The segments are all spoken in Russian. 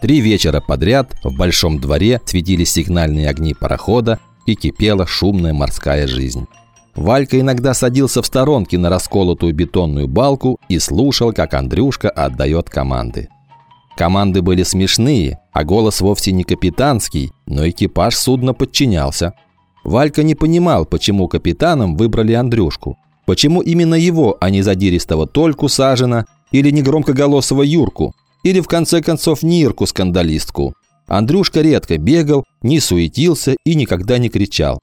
Три вечера подряд в большом дворе светились сигнальные огни парохода и кипела шумная морская жизнь. Валька иногда садился в сторонке на расколотую бетонную балку и слушал, как Андрюшка отдает команды. Команды были смешные, а голос вовсе не капитанский, но экипаж судна подчинялся. Валька не понимал, почему капитаном выбрали Андрюшку. Почему именно его, а не задиристого Тольку Сажина или негромкоголосого Юрку, или в конце концов Нирку-скандалистку. Андрюшка редко бегал, не суетился и никогда не кричал.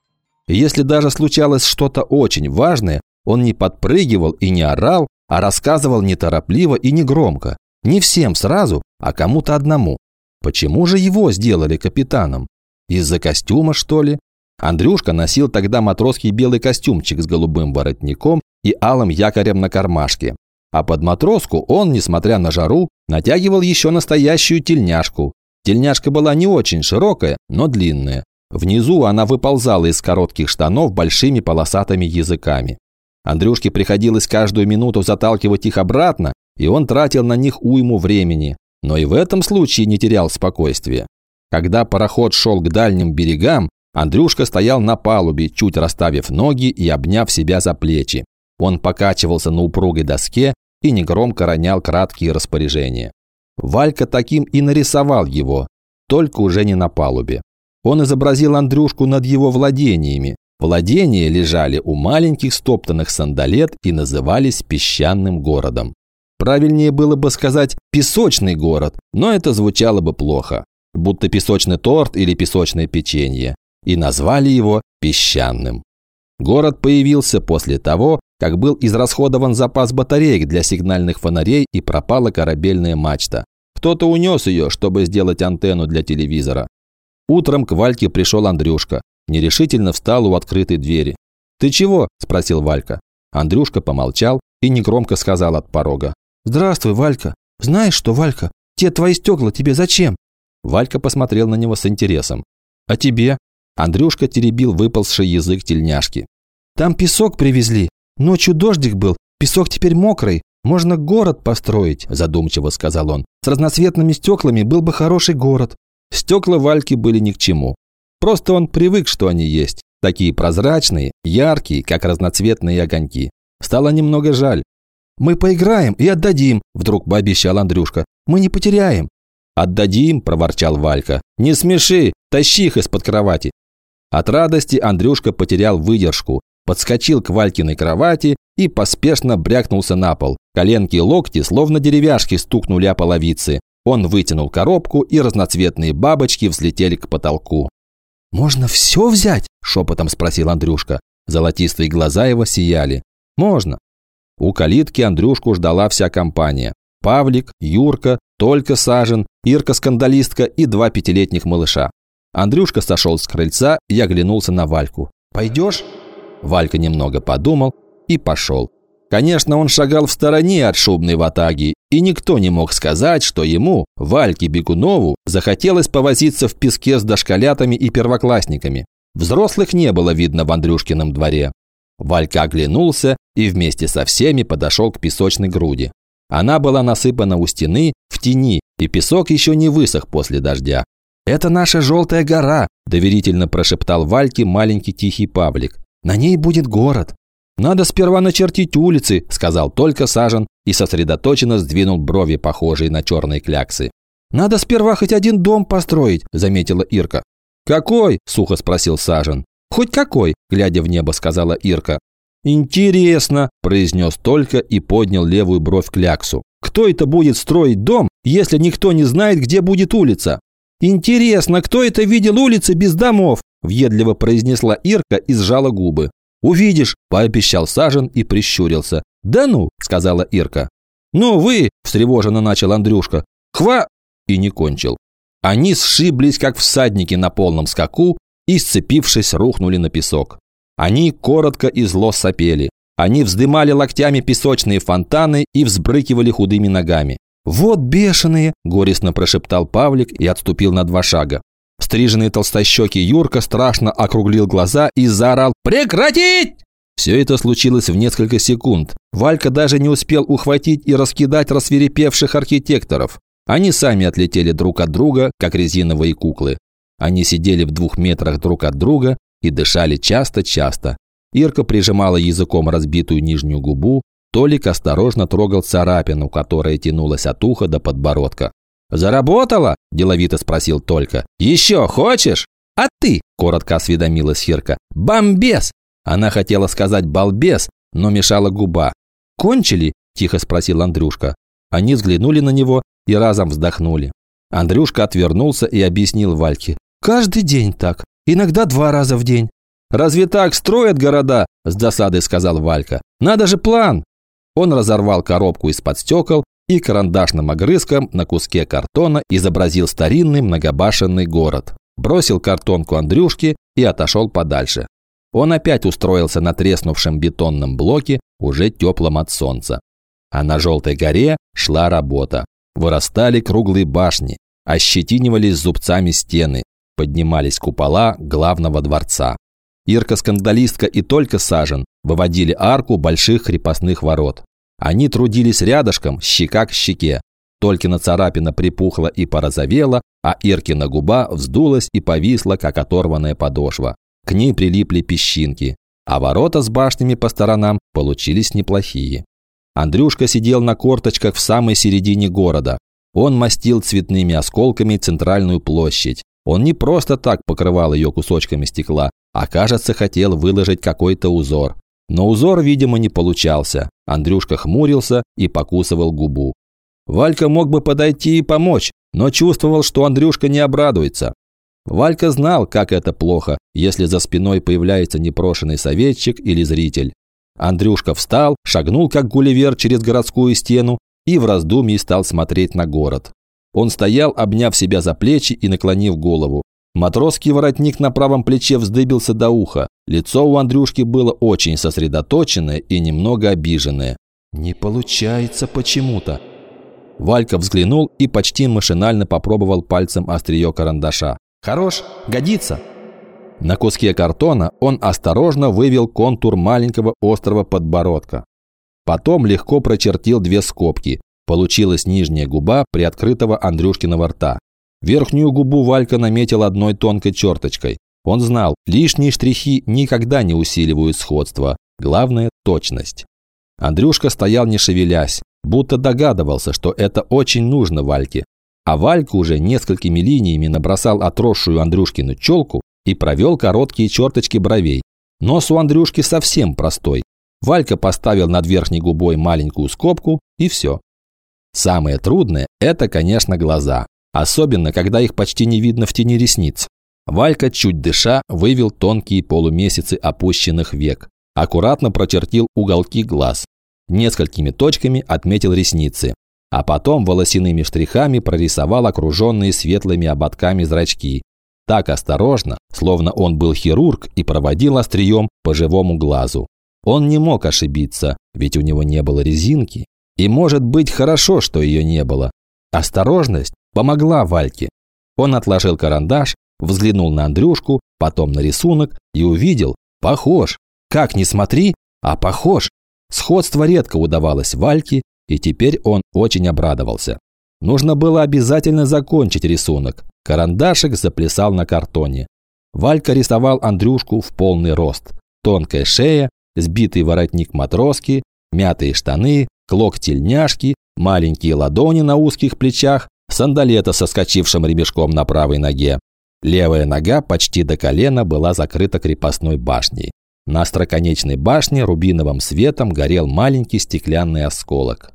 Если даже случалось что-то очень важное, он не подпрыгивал и не орал, а рассказывал неторопливо и негромко. Не всем сразу, а кому-то одному. Почему же его сделали капитаном? Из-за костюма, что ли? Андрюшка носил тогда матросский белый костюмчик с голубым воротником и алым якорем на кармашке. А под матроску он, несмотря на жару, натягивал еще настоящую тельняшку. Тельняшка была не очень широкая, но длинная. Внизу она выползала из коротких штанов большими полосатыми языками. Андрюшке приходилось каждую минуту заталкивать их обратно, и он тратил на них уйму времени, но и в этом случае не терял спокойствия. Когда пароход шел к дальним берегам, Андрюшка стоял на палубе, чуть расставив ноги и обняв себя за плечи. Он покачивался на упругой доске и негромко ронял краткие распоряжения. Валька таким и нарисовал его, только уже не на палубе. Он изобразил Андрюшку над его владениями. Владения лежали у маленьких стоптанных сандалет и назывались песчаным городом. Правильнее было бы сказать «песочный город», но это звучало бы плохо. Будто песочный торт или песочное печенье. И назвали его «песчаным». Город появился после того, как был израсходован запас батареек для сигнальных фонарей и пропала корабельная мачта. Кто-то унес ее, чтобы сделать антенну для телевизора. Утром к Вальке пришел Андрюшка. Нерешительно встал у открытой двери. «Ты чего?» – спросил Валька. Андрюшка помолчал и негромко сказал от порога. «Здравствуй, Валька. Знаешь что, Валька, те твои стекла тебе зачем?» Валька посмотрел на него с интересом. «А тебе?» Андрюшка теребил выползший язык тельняшки. «Там песок привезли. Ночью дождик был, песок теперь мокрый. Можно город построить», – задумчиво сказал он. «С разноцветными стеклами был бы хороший город». Стекла Вальки были ни к чему. Просто он привык, что они есть. Такие прозрачные, яркие, как разноцветные огоньки. Стало немного жаль. «Мы поиграем и отдадим», – вдруг пообещал Андрюшка. «Мы не потеряем». «Отдадим», – проворчал Валька. «Не смеши, тащи их из-под кровати». От радости Андрюшка потерял выдержку, подскочил к Валькиной кровати и поспешно брякнулся на пол. Коленки и локти, словно деревяшки, стукнули о половицы. Он вытянул коробку, и разноцветные бабочки взлетели к потолку. «Можно все взять?» – шепотом спросил Андрюшка. Золотистые глаза его сияли. «Можно». У калитки Андрюшку ждала вся компания. Павлик, Юрка, Только Сажен, Ирка-скандалистка и два пятилетних малыша. Андрюшка сошел с крыльца и оглянулся на Вальку. «Пойдешь?» Валька немного подумал и пошел. Конечно, он шагал в стороне от шубной ватаги, и никто не мог сказать, что ему, Вальке Бегунову, захотелось повозиться в песке с дошколятами и первоклассниками. Взрослых не было видно в Андрюшкином дворе. Валька оглянулся и вместе со всеми подошел к песочной груди. Она была насыпана у стены, в тени, и песок еще не высох после дождя. «Это наша желтая гора», – доверительно прошептал Вальке маленький тихий Павлик. «На ней будет город». «Надо сперва начертить улицы», – сказал только Сажен и сосредоточенно сдвинул брови, похожие на черные кляксы. «Надо сперва хоть один дом построить», – заметила Ирка. «Какой?» – сухо спросил Сажен. «Хоть какой», – глядя в небо, сказала Ирка. «Интересно», – произнес только и поднял левую бровь кляксу. «Кто это будет строить дом, если никто не знает, где будет улица?» «Интересно, кто это видел улицы без домов?» – въедливо произнесла Ирка и сжала губы. «Увидишь», – пообещал Сажен и прищурился. «Да ну», – сказала Ирка. «Ну вы», – встревоженно начал Андрюшка. «Хва...» – и не кончил. Они сшиблись, как всадники на полном скаку, и, сцепившись, рухнули на песок. Они коротко и зло сопели. Они вздымали локтями песочные фонтаны и взбрыкивали худыми ногами. «Вот бешеные!» – горестно прошептал Павлик и отступил на два шага. Стриженный толстощекий Юрка страшно округлил глаза и заорал «Прекратить!». Все это случилось в несколько секунд. Валька даже не успел ухватить и раскидать рассверепевших архитекторов. Они сами отлетели друг от друга, как резиновые куклы. Они сидели в двух метрах друг от друга и дышали часто-часто. Ирка прижимала языком разбитую нижнюю губу, Толик осторожно трогал царапину, которая тянулась от уха до подбородка. «Заработала?» – деловито спросил Толька. «Еще хочешь?» «А ты?» – коротко осведомилась Хирка. «Бомбес!» Она хотела сказать «балбес», но мешала губа. «Кончили?» – тихо спросил Андрюшка. Они взглянули на него и разом вздохнули. Андрюшка отвернулся и объяснил Вальке. «Каждый день так. Иногда два раза в день». «Разве так строят города?» – с досадой сказал Валька. «Надо же план!» Он разорвал коробку из-под стекол и карандашным огрызком на куске картона изобразил старинный многобашенный город. Бросил картонку Андрюшке и отошел подальше. Он опять устроился на треснувшем бетонном блоке, уже теплом от солнца. А на желтой горе шла работа. Вырастали круглые башни, ощетинивались зубцами стены, поднимались купола главного дворца. Ирка-скандалистка и только Сажен выводили арку больших крепостных ворот. Они трудились рядышком, щека к щеке. Толькина царапина припухла и порозовела, а Иркина губа вздулась и повисла, как оторванная подошва. К ней прилипли песчинки, а ворота с башнями по сторонам получились неплохие. Андрюшка сидел на корточках в самой середине города. Он мастил цветными осколками центральную площадь. Он не просто так покрывал ее кусочками стекла, а, кажется, хотел выложить какой-то узор. Но узор, видимо, не получался. Андрюшка хмурился и покусывал губу. Валька мог бы подойти и помочь, но чувствовал, что Андрюшка не обрадуется. Валька знал, как это плохо, если за спиной появляется непрошенный советчик или зритель. Андрюшка встал, шагнул как гулливер через городскую стену и в раздумье стал смотреть на город. Он стоял, обняв себя за плечи и наклонив голову. Матросский воротник на правом плече вздыбился до уха. Лицо у Андрюшки было очень сосредоточенное и немного обиженное. «Не получается почему-то». Валька взглянул и почти машинально попробовал пальцем острие карандаша. «Хорош, годится». На куске картона он осторожно вывел контур маленького острого подбородка. Потом легко прочертил две скобки. Получилась нижняя губа приоткрытого Андрюшкиного рта. Верхнюю губу Валька наметил одной тонкой черточкой. Он знал, лишние штрихи никогда не усиливают сходство. Главное – точность. Андрюшка стоял не шевелясь, будто догадывался, что это очень нужно Вальке. А Валька уже несколькими линиями набросал отросшую Андрюшкину челку и провел короткие черточки бровей. Нос у Андрюшки совсем простой. Валька поставил над верхней губой маленькую скобку и все. Самое трудное – это, конечно, глаза. Особенно, когда их почти не видно в тени ресниц. Валька, чуть дыша, вывел тонкие полумесяцы опущенных век. Аккуратно прочертил уголки глаз. Несколькими точками отметил ресницы. А потом волосяными штрихами прорисовал окруженные светлыми ободками зрачки. Так осторожно, словно он был хирург и проводил острием по живому глазу. Он не мог ошибиться, ведь у него не было резинки. И может быть хорошо, что ее не было. Осторожность помогла Вальке. Он отложил карандаш, взглянул на Андрюшку, потом на рисунок и увидел – похож. Как ни смотри, а похож. Сходство редко удавалось Вальке, и теперь он очень обрадовался. Нужно было обязательно закончить рисунок. Карандашик заплясал на картоне. Валька рисовал Андрюшку в полный рост. Тонкая шея, сбитый воротник матроски, мятые штаны, клок тельняшки, маленькие ладони на узких плечах, сандалета со скочившим ремешком на правой ноге. Левая нога почти до колена была закрыта крепостной башней. На остроконечной башне рубиновым светом горел маленький стеклянный осколок.